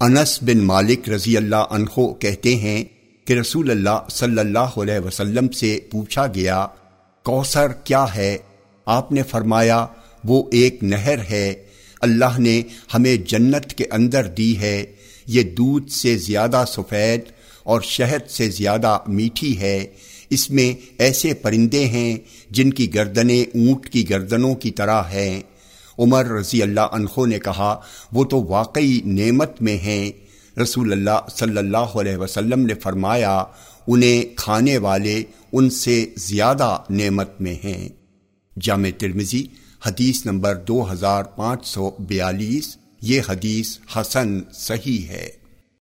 انس بن مالک رضی اللہ عنہ کہتے ہیں کہ رسول اللہ صلی اللہ علیہ وسلم سے پوچھا گیا، کوثر کیا ہے؟ آپ نے فرمایا، وہ ایک نہر ہے۔ اللہ نے ہمیں جنت کے اندر دی ہے۔ یہ دودھ سے زیادہ سفید اور شہد سے زیادہ میٹھی ہے۔ اس میں ایسے پرندے ہیں جن کی گردنیں اونٹ کی گردنوں کی طرح ہیں۔ عمر رضی اللہ عنہ نے کہا، وہ تو واقعی نعمت میں ہیں۔ رسول اللہ صلی اللہ علیہ وسلم نے فرمایا، انہیں کھانے والے ان سے زیادہ نعمت میں ہیں۔ جامع ترمزی حدیث نمبر دو ہزار پانچ سو بیالیس، یہ حدیث حسن صحیح ہے۔